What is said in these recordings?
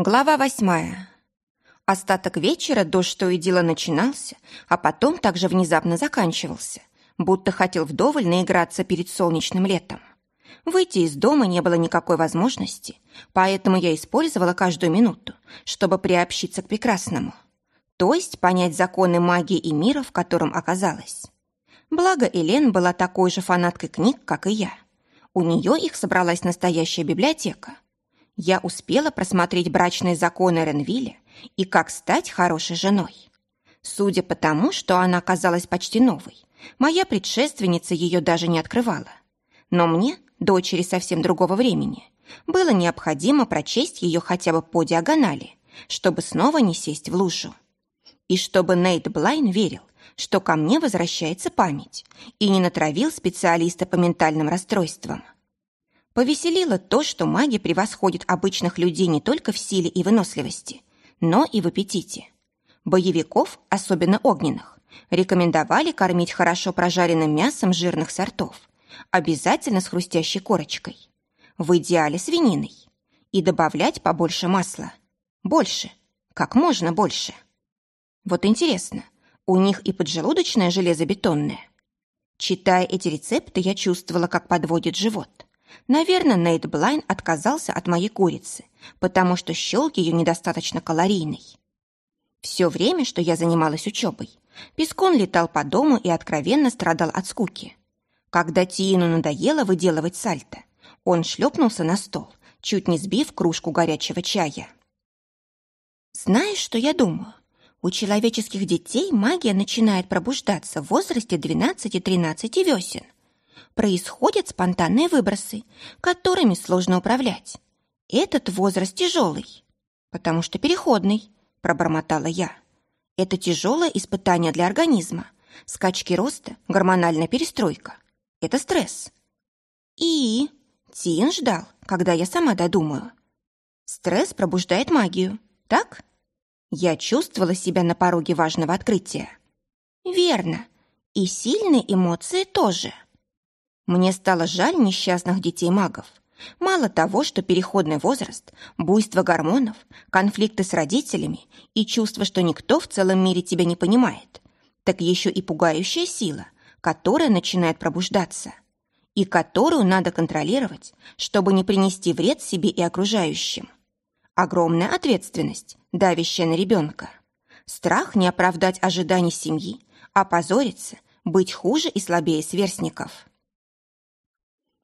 Глава восьмая. Остаток вечера дождь то и дело начинался, а потом также внезапно заканчивался, будто хотел вдоволь наиграться перед солнечным летом. Выйти из дома не было никакой возможности, поэтому я использовала каждую минуту, чтобы приобщиться к прекрасному, то есть понять законы магии и мира, в котором оказалась. Благо Элен была такой же фанаткой книг, как и я. У нее их собралась настоящая библиотека – я успела просмотреть брачные законы Ренвилля и как стать хорошей женой. Судя по тому, что она оказалась почти новой, моя предшественница ее даже не открывала. Но мне, дочери совсем другого времени, было необходимо прочесть ее хотя бы по диагонали, чтобы снова не сесть в лужу. И чтобы Нейт Блайн верил, что ко мне возвращается память и не натравил специалиста по ментальным расстройствам. Повеселило то, что маги превосходят обычных людей не только в силе и выносливости, но и в аппетите. Боевиков, особенно огненных, рекомендовали кормить хорошо прожаренным мясом жирных сортов, обязательно с хрустящей корочкой. В идеале свининой. И добавлять побольше масла. Больше. Как можно больше. Вот интересно, у них и поджелудочное железобетонное. Читая эти рецепты, я чувствовала, как подводит живот. Наверное, Нейт Блайн отказался от моей курицы, потому что счел ее недостаточно калорийной. Все время, что я занималась учебой, Пескон летал по дому и откровенно страдал от скуки. Когда Тиину надоело выделывать сальто, он шлепнулся на стол, чуть не сбив кружку горячего чая. «Знаешь, что я думаю? У человеческих детей магия начинает пробуждаться в возрасте 12-13 весен происходят спонтанные выбросы, которыми сложно управлять. Этот возраст тяжелый, потому что переходный, пробормотала я. Это тяжелое испытание для организма. Скачки роста, гормональная перестройка. Это стресс. И Тин ждал, когда я сама додумаю. Стресс пробуждает магию, так? Я чувствовала себя на пороге важного открытия. Верно. И сильные эмоции тоже. Мне стало жаль несчастных детей-магов. Мало того, что переходный возраст, буйство гормонов, конфликты с родителями и чувство, что никто в целом мире тебя не понимает, так еще и пугающая сила, которая начинает пробуждаться и которую надо контролировать, чтобы не принести вред себе и окружающим. Огромная ответственность, давящая на ребенка. Страх не оправдать ожиданий семьи, опозориться, быть хуже и слабее сверстников.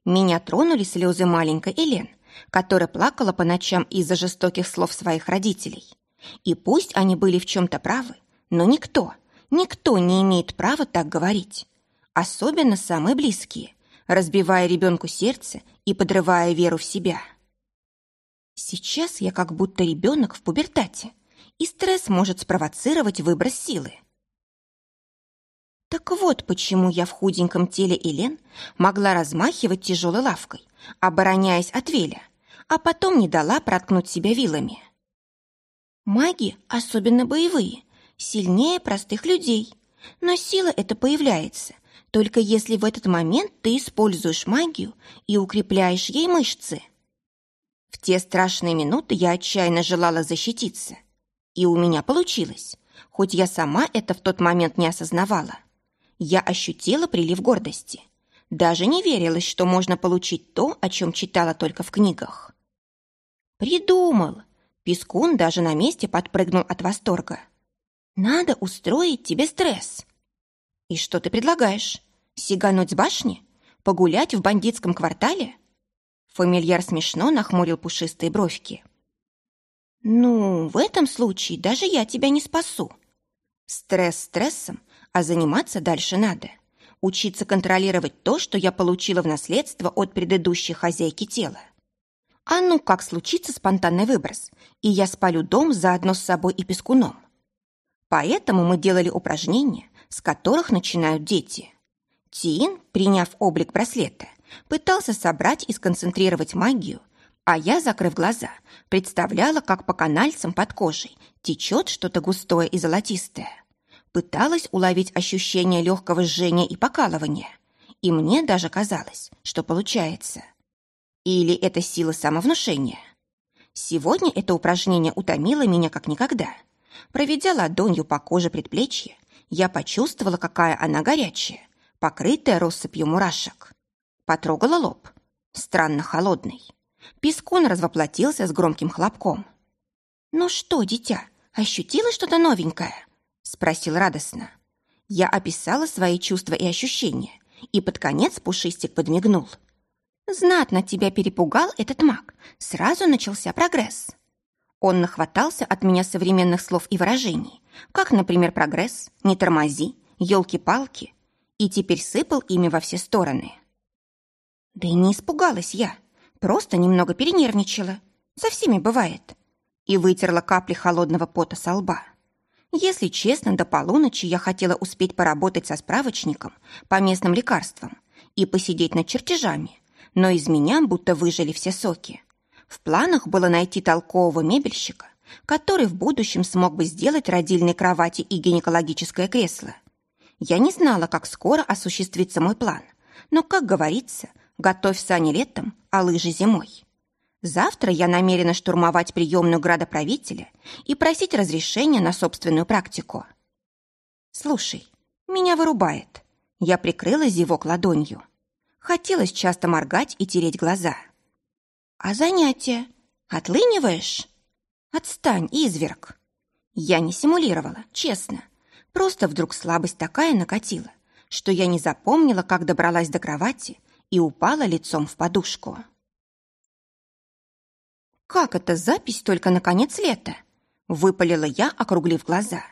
Меня тронули слезы маленькой Элен, которая плакала по ночам из-за жестоких слов своих родителей. И пусть они были в чем-то правы, но никто, никто не имеет права так говорить. Особенно самые близкие, разбивая ребенку сердце и подрывая веру в себя. Сейчас я как будто ребенок в пубертате, и стресс может спровоцировать выброс силы. Так вот почему я в худеньком теле Элен могла размахивать тяжелой лавкой, обороняясь от Веля, а потом не дала проткнуть себя вилами. Маги, особенно боевые, сильнее простых людей, но сила эта появляется, только если в этот момент ты используешь магию и укрепляешь ей мышцы. В те страшные минуты я отчаянно желала защититься. И у меня получилось, хоть я сама это в тот момент не осознавала я ощутила прилив гордости. Даже не верилось, что можно получить то, о чем читала только в книгах. «Придумал!» Пискун даже на месте подпрыгнул от восторга. «Надо устроить тебе стресс». «И что ты предлагаешь? Сигануть с башни? Погулять в бандитском квартале?» Фамильяр смешно нахмурил пушистые бровки. «Ну, в этом случае даже я тебя не спасу. Стресс стрессом, а заниматься дальше надо. Учиться контролировать то, что я получила в наследство от предыдущей хозяйки тела. А ну, как случится спонтанный выброс, и я спалю дом заодно с собой и пескуном. Поэтому мы делали упражнения, с которых начинают дети. Тиин, приняв облик браслета, пытался собрать и сконцентрировать магию, а я, закрыв глаза, представляла, как по канальцам под кожей течет что-то густое и золотистое пыталась уловить ощущение легкого жжения и покалывания, и мне даже казалось, что получается. Или это сила самовнушения. Сегодня это упражнение утомило меня как никогда. Проведя ладонью по коже предплечья, я почувствовала, какая она горячая, покрытая россыпью мурашек. Потрогала лоб. Странно холодный. Пескун развоплотился с громким хлопком. «Ну что, дитя, ощутила что-то новенькое?» Спросил радостно. Я описала свои чувства и ощущения, и под конец Пушистик подмигнул. «Знатно тебя перепугал этот маг. Сразу начался прогресс». Он нахватался от меня современных слов и выражений, как, например, прогресс, не тормози, елки-палки, и теперь сыпал ими во все стороны. Да и не испугалась я, просто немного перенервничала. Со всеми бывает. И вытерла капли холодного пота со лба. Если честно, до полуночи я хотела успеть поработать со справочником по местным лекарствам и посидеть над чертежами, но из меня будто выжили все соки. В планах было найти толкового мебельщика, который в будущем смог бы сделать родильные кровати и гинекологическое кресло. Я не знала, как скоро осуществится мой план, но, как говорится, готовь сани летом, а лыжи зимой. Завтра я намерена штурмовать приемную градоправителя и просить разрешения на собственную практику. Слушай, меня вырубает. Я прикрыла зевок ладонью. Хотелось часто моргать и тереть глаза. А занятия? Отлыниваешь? Отстань, изверг. Я не симулировала, честно. Просто вдруг слабость такая накатила, что я не запомнила, как добралась до кровати и упала лицом в подушку. «Как это запись только на конец лета?» Выпалила я, округлив глаза.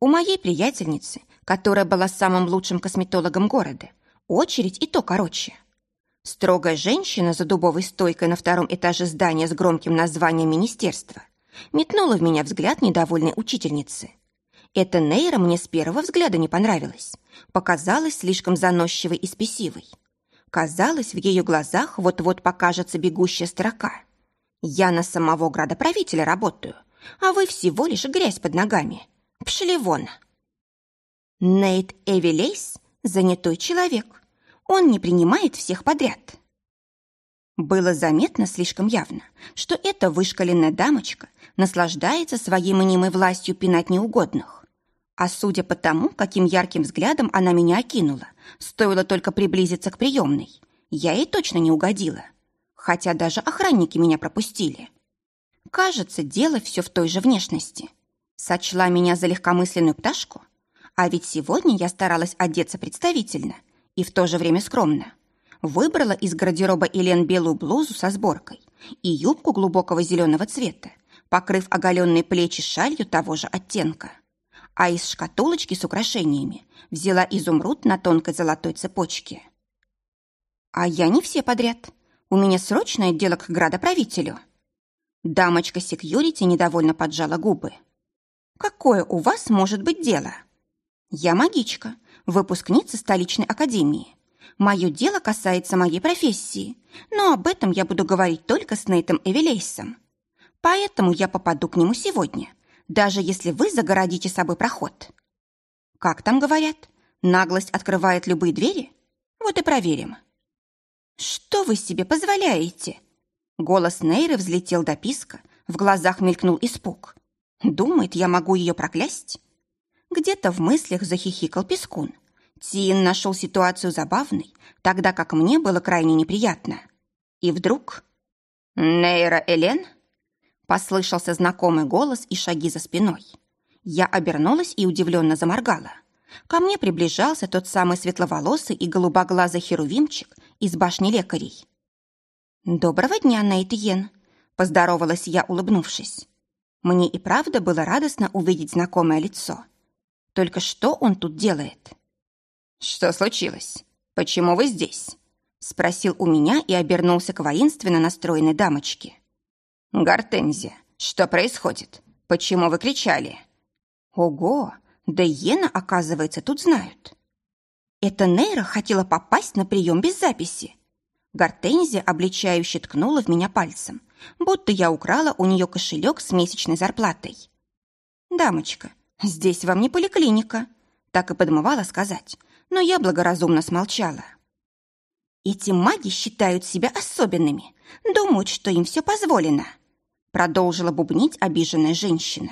У моей приятельницы, которая была самым лучшим косметологом города, очередь и то короче. Строгая женщина за дубовой стойкой на втором этаже здания с громким названием министерства метнула в меня взгляд недовольной учительницы. Эта Нейра мне с первого взгляда не понравилась. Показалась слишком заносчивой и спесивой. Казалось, в ее глазах вот-вот покажется бегущая строка — я на самого градоправителя работаю, а вы всего лишь грязь под ногами. Пшли вон. Нейт Эвелейс – занятой человек. Он не принимает всех подряд. Было заметно слишком явно, что эта вышкаленная дамочка наслаждается своей мнимой властью пинать неугодных. А судя по тому, каким ярким взглядом она меня окинула, стоило только приблизиться к приемной, я ей точно не угодила хотя даже охранники меня пропустили. Кажется, дело все в той же внешности. Сочла меня за легкомысленную пташку, а ведь сегодня я старалась одеться представительно и в то же время скромно. Выбрала из гардероба Елен белую блузу со сборкой и юбку глубокого зеленого цвета, покрыв оголенные плечи шалью того же оттенка. А из шкатулочки с украшениями взяла изумруд на тонкой золотой цепочке. А я не все подряд – у меня срочное дело к градоправителю». Дамочка секьюрити недовольно поджала губы. «Какое у вас может быть дело?» «Я магичка, выпускница столичной академии. Мое дело касается моей профессии, но об этом я буду говорить только с Нейтом Эвелейсом. Поэтому я попаду к нему сегодня, даже если вы загородите собой проход». «Как там говорят? Наглость открывает любые двери? Вот и проверим». «Что вы себе позволяете?» Голос Нейры взлетел до писка, в глазах мелькнул испуг. «Думает, я могу ее проклясть?» Где-то в мыслях захихикал Пескун. Тиин нашел ситуацию забавной, тогда как мне было крайне неприятно. И вдруг... «Нейра Элен?» Послышался знакомый голос и шаги за спиной. Я обернулась и удивленно заморгала. Ко мне приближался тот самый светловолосый и голубоглазый херувимчик из башни лекарей. «Доброго дня, Нейтьен!» – поздоровалась я, улыбнувшись. Мне и правда было радостно увидеть знакомое лицо. Только что он тут делает? «Что случилось? Почему вы здесь?» – спросил у меня и обернулся к воинственно настроенной дамочке. «Гортензия, что происходит? Почему вы кричали?» «Ого! Да Йена, оказывается, тут знают. Эта Нейра хотела попасть на прием без записи. Гортензия обличающе ткнула в меня пальцем, будто я украла у нее кошелек с месячной зарплатой. «Дамочка, здесь вам не поликлиника», так и подмывала сказать, но я благоразумно смолчала. Эти маги считают себя особенными, думают, что им все позволено. продолжила бубнить обиженная женщина.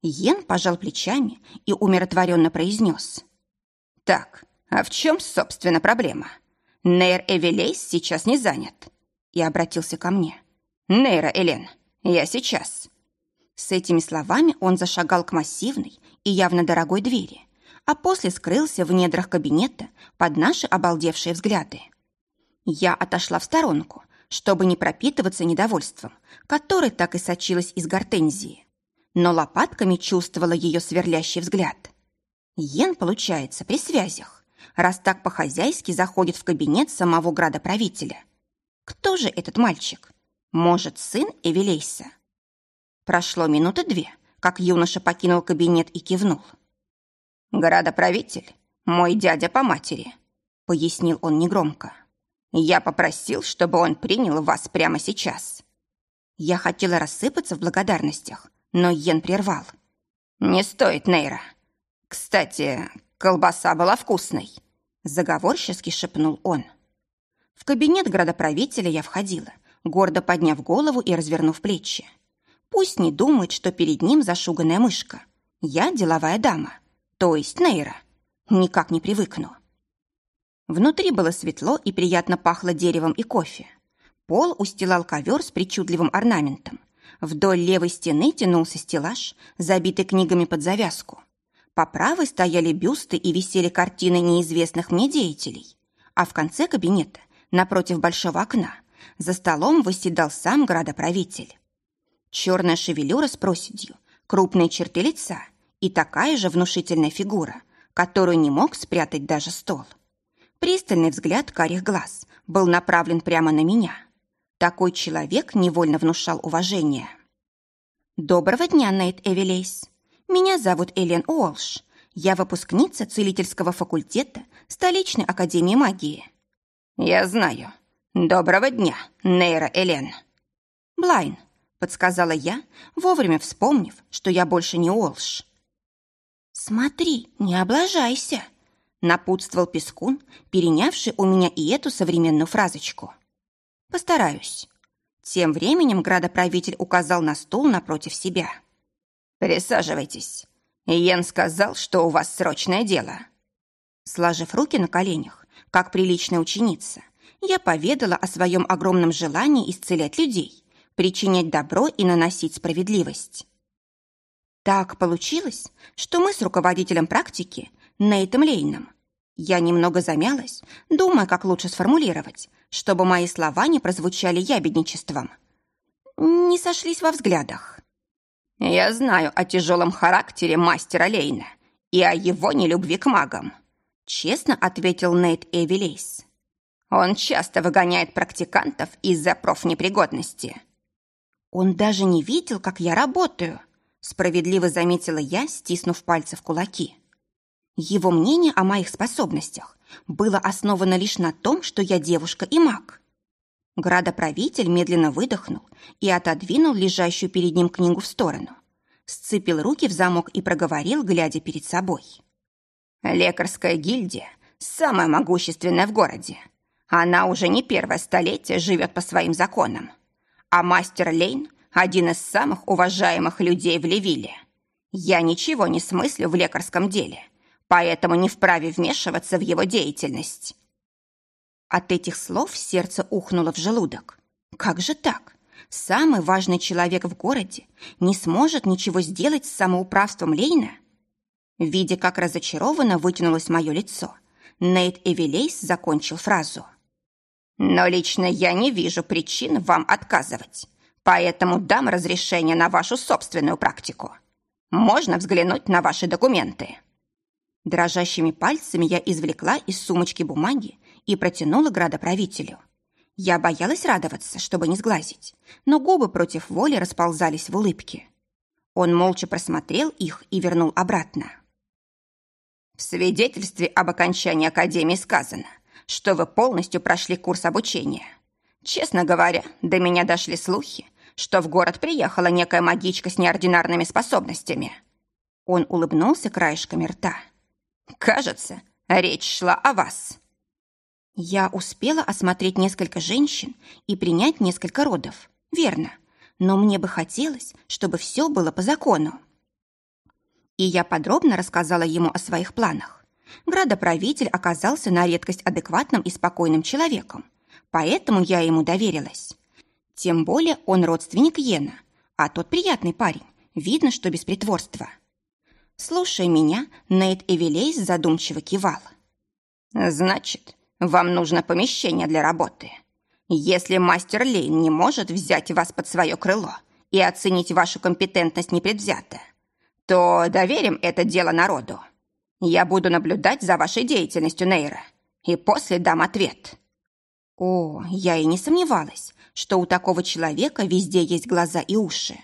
Йен пожал плечами и умиротворенно произнес. «Так, а в чем, собственно, проблема? Нейр Эвелейс сейчас не занят». И обратился ко мне. «Нейра, Элен, я сейчас». С этими словами он зашагал к массивной и явно дорогой двери, а после скрылся в недрах кабинета под наши обалдевшие взгляды. Я отошла в сторонку, чтобы не пропитываться недовольством, которое так и сочилось из гортензии. Но лопатками чувствовала ее сверлящий взгляд. Йен, получается, при связях, раз так по-хозяйски заходит в кабинет самого градоправителя. Кто же этот мальчик? Может, сын Эвелейса? Прошло минуты две, как юноша покинул кабинет и кивнул. «Градоправитель, мой дядя по матери», — пояснил он негромко. Я попросил, чтобы он принял вас прямо сейчас. Я хотела рассыпаться в благодарностях, но Йен прервал. Не стоит, Нейра. Кстати, колбаса была вкусной, заговорчески шепнул он. В кабинет градоправителя я входила, гордо подняв голову и развернув плечи. Пусть не думает, что перед ним зашуганная мышка. Я деловая дама, то есть Нейра. Никак не привыкну. Внутри было светло и приятно пахло деревом и кофе. Пол устилал ковер с причудливым орнаментом. Вдоль левой стены тянулся стеллаж, забитый книгами под завязку. По правой стояли бюсты и висели картины неизвестных мне деятелей. А в конце кабинета, напротив большого окна, за столом восседал сам градоправитель. Черная шевелюра с проседью, крупные черты лица и такая же внушительная фигура, которую не мог спрятать даже стол. Пристальный взгляд карих глаз был направлен прямо на меня. Такой человек невольно внушал уважение. «Доброго дня, Нейт Эвелейс. Меня зовут Элен Уолш. Я выпускница целительского факультета столичной академии магии». «Я знаю. Доброго дня, Нейра Элен». «Блайн», — подсказала я, вовремя вспомнив, что я больше не Уолш. «Смотри, не облажайся», напутствовал Пескун, перенявший у меня и эту современную фразочку. «Постараюсь». Тем временем градоправитель указал на стул напротив себя. «Присаживайтесь. Йен сказал, что у вас срочное дело». Сложив руки на коленях, как приличная ученица, я поведала о своем огромном желании исцелять людей, причинять добро и наносить справедливость. Так получилось, что мы с руководителем практики Нейтом Лейном. Я немного замялась, думая, как лучше сформулировать, чтобы мои слова не прозвучали ябедничеством. Не сошлись во взглядах. «Я знаю о тяжелом характере мастера Лейна и о его нелюбви к магам», честно ответил Нейт Эвелейс. «Он часто выгоняет практикантов из-за профнепригодности». «Он даже не видел, как я работаю», справедливо заметила я, стиснув пальцы в кулаки. Его мнение о моих способностях было основано лишь на том, что я девушка и маг. Градоправитель медленно выдохнул и отодвинул лежащую перед ним книгу в сторону. Сцепил руки в замок и проговорил, глядя перед собой. «Лекарская гильдия самая могущественная в городе. Она уже не первое столетие живет по своим законам. А мастер Лейн – один из самых уважаемых людей в Левиле. Я ничего не смыслю в лекарском деле поэтому не вправе вмешиваться в его деятельность. От этих слов сердце ухнуло в желудок. Как же так? Самый важный человек в городе не сможет ничего сделать с самоуправством Лейна? Видя, как разочарованно вытянулось мое лицо, Нейт Эвелейс закончил фразу. «Но лично я не вижу причин вам отказывать, поэтому дам разрешение на вашу собственную практику. Можно взглянуть на ваши документы». Дрожащими пальцами я извлекла из сумочки бумаги и протянула градоправителю. Я боялась радоваться, чтобы не сглазить, но губы против воли расползались в улыбке. Он молча просмотрел их и вернул обратно. В свидетельстве об окончании Академии сказано, что вы полностью прошли курс обучения. Честно говоря, до меня дошли слухи, что в город приехала некая магичка с неординарными способностями. Он улыбнулся краешками рта. Кажется, речь шла о вас. Я успела осмотреть несколько женщин и принять несколько родов. Верно. но мне бы хотелось, чтобы все было по закону. И я подробно рассказала ему о своих планах. Градоправитель оказался на редкость адекватным и спокойным человеком, поэтому я ему доверилась. Тем более он родственник Йена, а тот приятный парень, видно, что без притворства. Слушая меня, Нейт Эвелейс задумчиво кивал. «Значит, вам нужно помещение для работы. Если мастер Лейн не может взять вас под свое крыло и оценить вашу компетентность непредвзято, то доверим это дело народу. Я буду наблюдать за вашей деятельностью, Нейра, и после дам ответ». О, я и не сомневалась, что у такого человека везде есть глаза и уши.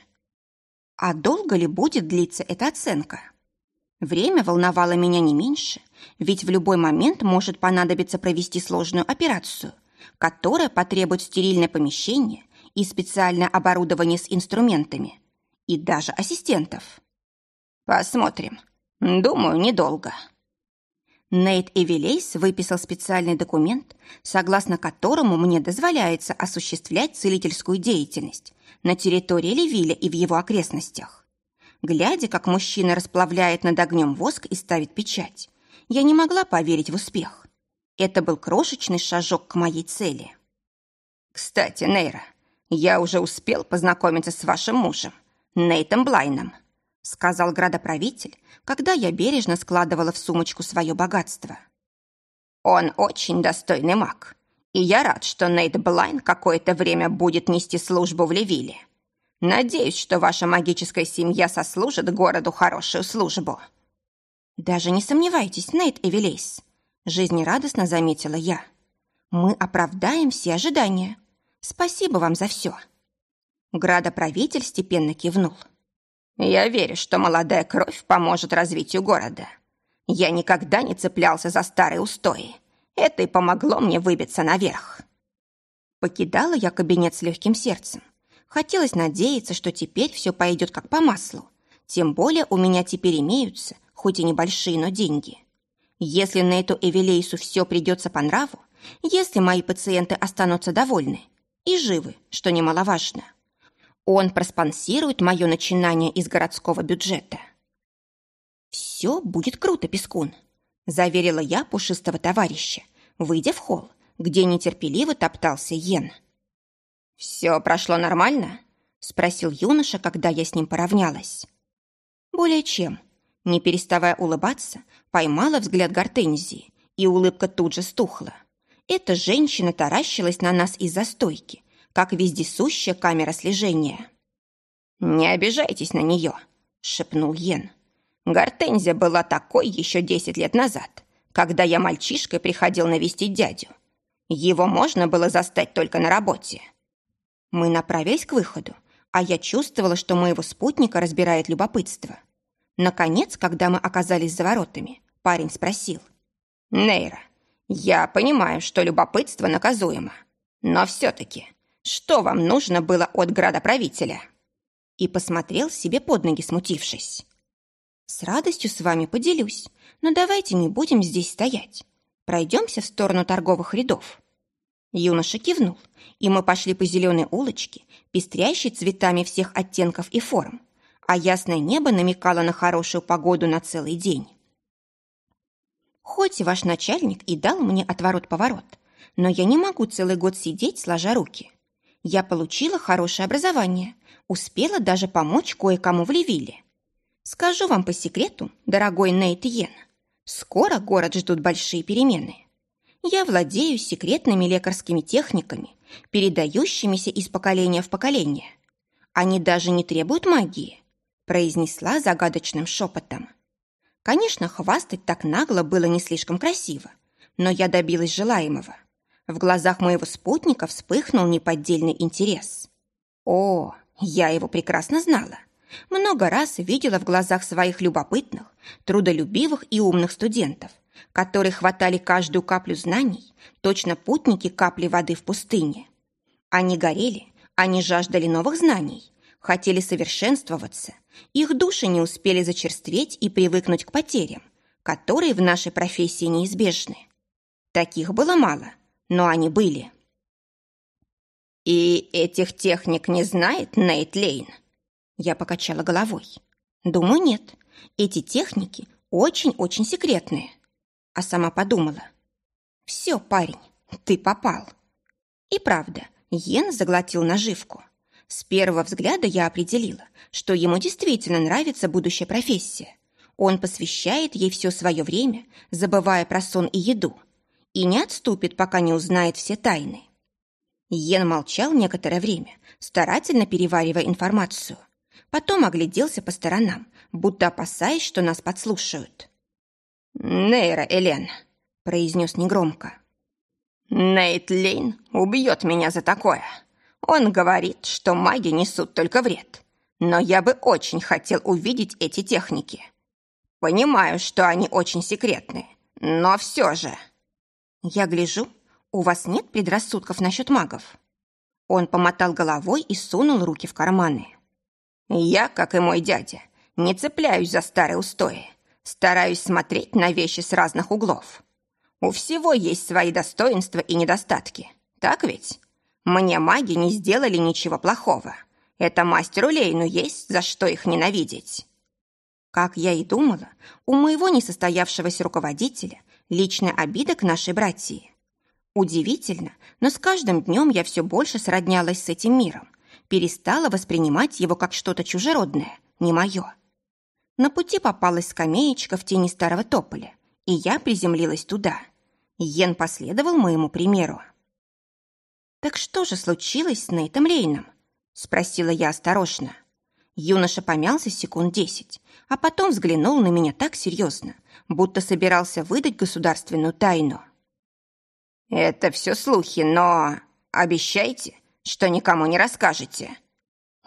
А долго ли будет длиться эта оценка? Время волновало меня не меньше, ведь в любой момент может понадобиться провести сложную операцию, которая потребует стерильное помещение и специальное оборудование с инструментами, и даже ассистентов. Посмотрим. Думаю, недолго. Нейт Эвелейс выписал специальный документ, согласно которому мне дозволяется осуществлять целительскую деятельность на территории Левиля и в его окрестностях. Глядя, как мужчина расплавляет над огнем воск и ставит печать, я не могла поверить в успех. Это был крошечный шажок к моей цели. «Кстати, Нейра, я уже успел познакомиться с вашим мужем, Нейтом Блайном», сказал градоправитель, когда я бережно складывала в сумочку свое богатство. Он очень достойный маг, и я рад, что Нейт Блайн какое-то время будет нести службу в Левиле. Надеюсь, что ваша магическая семья сослужит городу хорошую службу. Даже не сомневайтесь, Нейт Эвелейс, жизнерадостно заметила я. Мы оправдаем все ожидания. Спасибо вам за все. Градоправитель степенно кивнул. Я верю, что молодая кровь поможет развитию города. Я никогда не цеплялся за старые устои. Это и помогло мне выбиться наверх. Покидала я кабинет с легким сердцем. Хотелось надеяться, что теперь все пойдет как по маслу. Тем более у меня теперь имеются, хоть и небольшие, но деньги. Если на эту Эвелейсу все придется по нраву, если мои пациенты останутся довольны и живы, что немаловажно, он проспонсирует мое начинание из городского бюджета. «Все будет круто, Пескун», – заверила я пушистого товарища, выйдя в холл, где нетерпеливо топтался Йен. «Все прошло нормально?» – спросил юноша, когда я с ним поравнялась. «Более чем». Не переставая улыбаться, поймала взгляд Гортензии, и улыбка тут же стухла. Эта женщина таращилась на нас из-за стойки, как вездесущая камера слежения. «Не обижайтесь на нее», — шепнул Йен. «Гортензия была такой еще десять лет назад, когда я мальчишкой приходил навестить дядю. Его можно было застать только на работе». Мы направились к выходу, а я чувствовала, что моего спутника разбирает любопытство. Наконец, когда мы оказались за воротами, парень спросил. «Нейра, я понимаю, что любопытство наказуемо, но все-таки что вам нужно было от градоправителя?» И посмотрел себе под ноги, смутившись. «С радостью с вами поделюсь, но давайте не будем здесь стоять. Пройдемся в сторону торговых рядов». Юноша кивнул, и мы пошли по зеленой улочке, пестрящей цветами всех оттенков и форм, а ясное небо намекало на хорошую погоду на целый день. Хоть ваш начальник и дал мне отворот-поворот, но я не могу целый год сидеть, сложа руки. Я получила хорошее образование, успела даже помочь кое-кому в Левиле. Скажу вам по секрету, дорогой Нейт Йен, скоро город ждут большие перемены. Я владею секретными лекарскими техниками, передающимися из поколения в поколение. Они даже не требуют магии, произнесла загадочным шепотом. Конечно, хвастать так нагло было не слишком красиво, но я добилась желаемого. В глазах моего спутника вспыхнул неподдельный интерес. О, я его прекрасно знала. Много раз видела в глазах своих любопытных, трудолюбивых и умных студентов, которые хватали каждую каплю знаний, точно путники капли воды в пустыне. Они горели, они жаждали новых знаний, хотели совершенствоваться, их души не успели зачерстветь и привыкнуть к потерям, которые в нашей профессии неизбежны. Таких было мало – но они были. «И этих техник не знает Нейт Лейн?» Я покачала головой. «Думаю, нет. Эти техники очень-очень секретные». А сама подумала. «Все, парень, ты попал». И правда, Йен заглотил наживку. С первого взгляда я определила, что ему действительно нравится будущая профессия. Он посвящает ей все свое время, забывая про сон и еду, и не отступит, пока не узнает все тайны. Йен молчал некоторое время, старательно переваривая информацию. Потом огляделся по сторонам, будто опасаясь, что нас подслушают. «Нейра, Элен», — произнес негромко. «Нейт Лейн убьет меня за такое. Он говорит, что маги несут только вред. Но я бы очень хотел увидеть эти техники. Понимаю, что они очень секретные, но все же...» Я гляжу, у вас нет предрассудков насчет магов? Он помотал головой и сунул руки в карманы. Я, как и мой дядя, не цепляюсь за старые устои. Стараюсь смотреть на вещи с разных углов. У всего есть свои достоинства и недостатки. Так ведь? Мне маги не сделали ничего плохого. Это мастеру Лейну есть за что их ненавидеть. Как я и думала, у моего несостоявшегося руководителя личная обида к нашей братьи. Удивительно, но с каждым днем я все больше сроднялась с этим миром, перестала воспринимать его как что-то чужеродное, не мое. На пути попалась скамеечка в тени старого тополя, и я приземлилась туда. Йен последовал моему примеру. «Так что же случилось с Нейтом Рейном?» — спросила я осторожно. Юноша помялся секунд десять, а потом взглянул на меня так серьезно, будто собирался выдать государственную тайну. «Это все слухи, но обещайте, что никому не расскажете».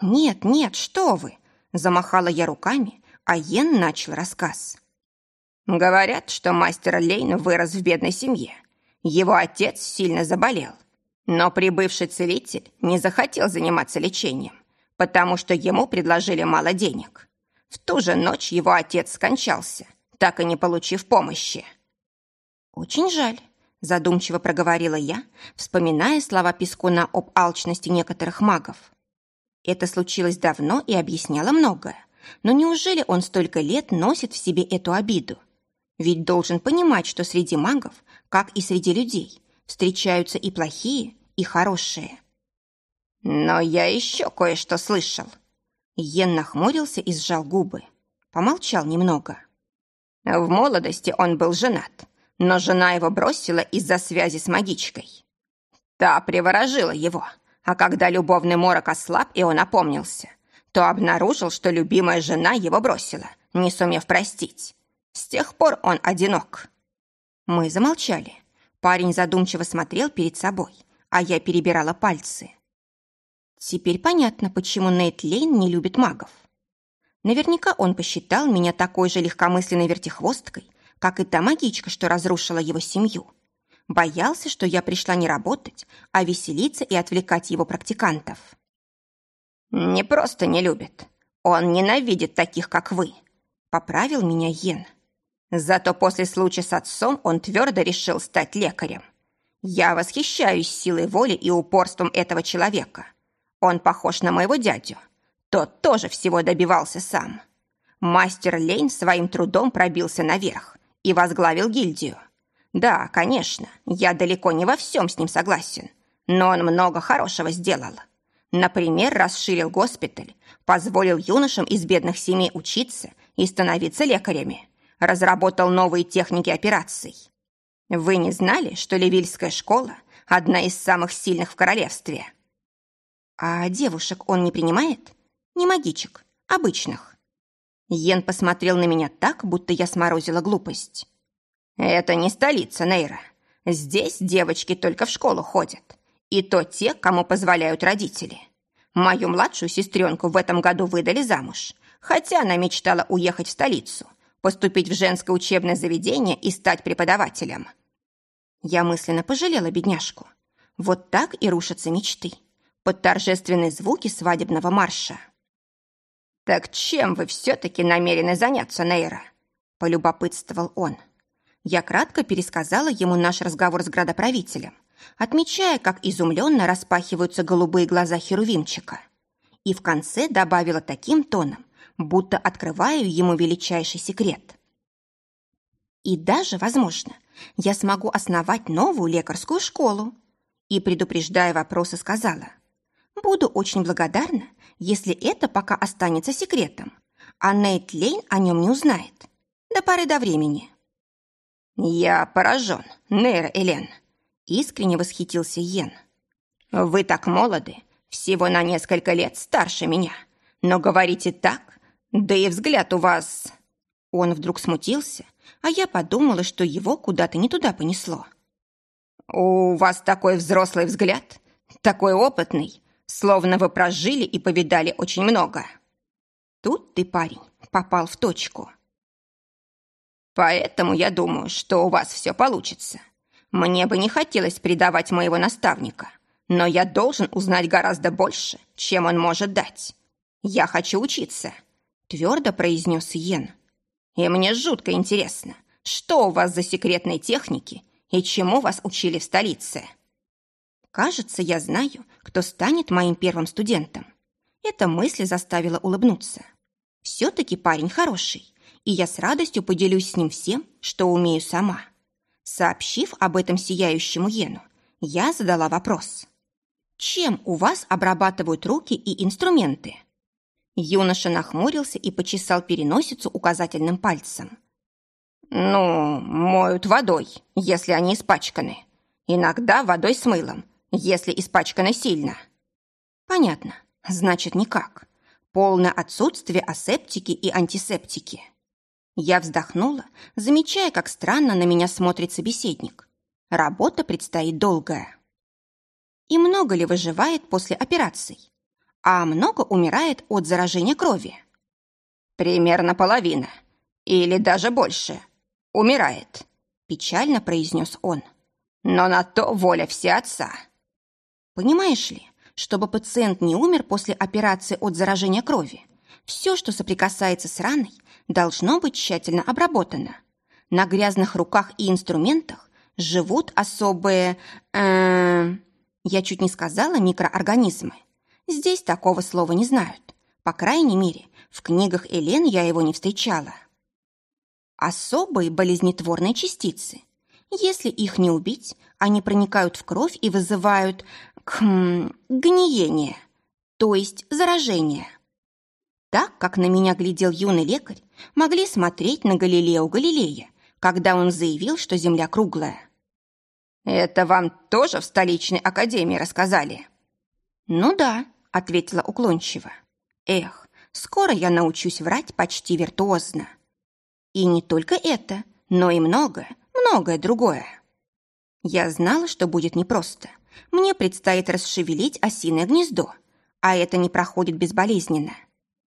«Нет, нет, что вы!» – замахала я руками, а Йен начал рассказ. «Говорят, что мастер Лейн вырос в бедной семье. Его отец сильно заболел, но прибывший целитель не захотел заниматься лечением, потому что ему предложили мало денег. В ту же ночь его отец скончался – так и не получив помощи. «Очень жаль», — задумчиво проговорила я, вспоминая слова Пескуна об алчности некоторых магов. Это случилось давно и объясняло многое, но неужели он столько лет носит в себе эту обиду? Ведь должен понимать, что среди магов, как и среди людей, встречаются и плохие, и хорошие. «Но я еще кое-что слышал». Йен нахмурился и сжал губы. Помолчал немного. В молодости он был женат, но жена его бросила из-за связи с магичкой. Та приворожила его, а когда любовный морок ослаб и он опомнился, то обнаружил, что любимая жена его бросила, не сумев простить. С тех пор он одинок. Мы замолчали. Парень задумчиво смотрел перед собой, а я перебирала пальцы. Теперь понятно, почему Нейт Лейн не любит магов. Наверняка он посчитал меня такой же легкомысленной вертихвосткой, как и та магичка, что разрушила его семью. Боялся, что я пришла не работать, а веселиться и отвлекать его практикантов. «Не просто не любит. Он ненавидит таких, как вы», — поправил меня Йен. «Зато после случая с отцом он твердо решил стать лекарем. Я восхищаюсь силой воли и упорством этого человека. Он похож на моего дядю. Тот тоже всего добивался сам. Мастер Лейн своим трудом пробился наверх и возглавил гильдию. Да, конечно, я далеко не во всем с ним согласен, но он много хорошего сделал. Например, расширил госпиталь, позволил юношам из бедных семей учиться и становиться лекарями, разработал новые техники операций. Вы не знали, что Левильская школа – одна из самых сильных в королевстве? А девушек он не принимает? Не магичек, обычных. Йен посмотрел на меня так, будто я сморозила глупость. «Это не столица, Нейра. Здесь девочки только в школу ходят. И то те, кому позволяют родители. Мою младшую сестренку в этом году выдали замуж, хотя она мечтала уехать в столицу, поступить в женское учебное заведение и стать преподавателем». Я мысленно пожалела бедняжку. Вот так и рушатся мечты. Под торжественные звуки свадебного марша. «Так чем вы все-таки намерены заняться, Нейра?» – полюбопытствовал он. Я кратко пересказала ему наш разговор с градоправителем, отмечая, как изумленно распахиваются голубые глаза Херувимчика. И в конце добавила таким тоном, будто открываю ему величайший секрет. И даже, возможно, я смогу основать новую лекарскую школу. И, предупреждая вопросы, сказала, буду очень благодарна, если это пока останется секретом, а Нейт Лейн о нем не узнает. До поры до времени. Я поражен, Нейр Элен. Искренне восхитился Йен. Вы так молоды, всего на несколько лет старше меня, но говорите так, да и взгляд у вас... Он вдруг смутился, а я подумала, что его куда-то не туда понесло. «У вас такой взрослый взгляд, такой опытный, словно вы прожили и повидали очень много». Тут ты, парень, попал в точку. Поэтому я думаю, что у вас все получится. Мне бы не хотелось предавать моего наставника, но я должен узнать гораздо больше, чем он может дать. Я хочу учиться, твердо произнес Йен. И мне жутко интересно, что у вас за секретные техники и чему вас учили в столице. Кажется, я знаю, кто станет моим первым студентом. Эта мысль заставила улыбнуться. Все-таки парень хороший, и я с радостью поделюсь с ним всем, что умею сама. Сообщив об этом сияющему Йену, я задала вопрос. «Чем у вас обрабатывают руки и инструменты?» Юноша нахмурился и почесал переносицу указательным пальцем. «Ну, моют водой, если они испачканы. Иногда водой с мылом, если испачканы сильно». «Понятно. Значит, никак. Полное отсутствие асептики и антисептики». Я вздохнула, замечая, как странно на меня смотрит собеседник. Работа предстоит долгая. И много ли выживает после операций? А много умирает от заражения крови? Примерно половина. Или даже больше. Умирает, печально произнес он. Но на то воля все отца. Понимаешь ли, чтобы пациент не умер после операции от заражения крови, все, что соприкасается с раной, должно быть тщательно обработано. На грязных руках и инструментах живут особые... Э, я чуть не сказала микроорганизмы. Здесь такого слова не знают. По крайней мере, в книгах Элен я его не встречала. Особые болезнетворные частицы. Если их не убить, они проникают в кровь и вызывают кхм, гниение, то есть заражение. Так, как на меня глядел юный лекарь, могли смотреть на Галилео Галилея, когда он заявил, что Земля круглая. «Это вам тоже в столичной академии рассказали?» «Ну да», — ответила уклончиво. «Эх, скоро я научусь врать почти виртуозно». И не только это, но и многое, многое другое. Я знала, что будет непросто. Мне предстоит расшевелить осиное гнездо, а это не проходит безболезненно.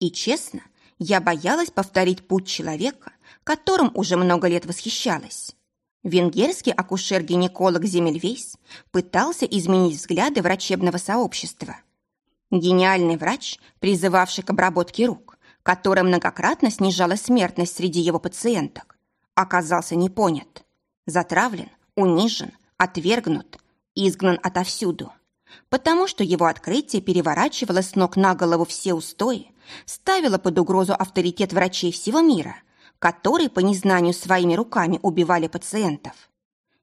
И честно, я боялась повторить путь человека, которым уже много лет восхищалась. Венгерский акушер-гинеколог Земельвейс пытался изменить взгляды врачебного сообщества. Гениальный врач, призывавший к обработке рук, которая многократно снижала смертность среди его пациенток, оказался не понят, затравлен, унижен, отвергнут, изгнан отовсюду, потому что его открытие переворачивало с ног на голову все устои, ставило под угрозу авторитет врачей всего мира, которые по незнанию своими руками убивали пациентов.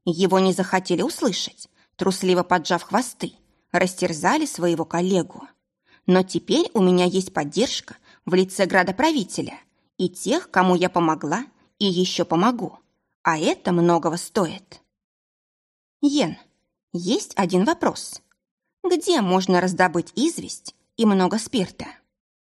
Его не захотели услышать, трусливо поджав хвосты, растерзали своего коллегу. Но теперь у меня есть поддержка в лице градоправителя и тех, кому я помогла и еще помогу. А это многого стоит. Йен, есть один вопрос. Где можно раздобыть известь и много спирта?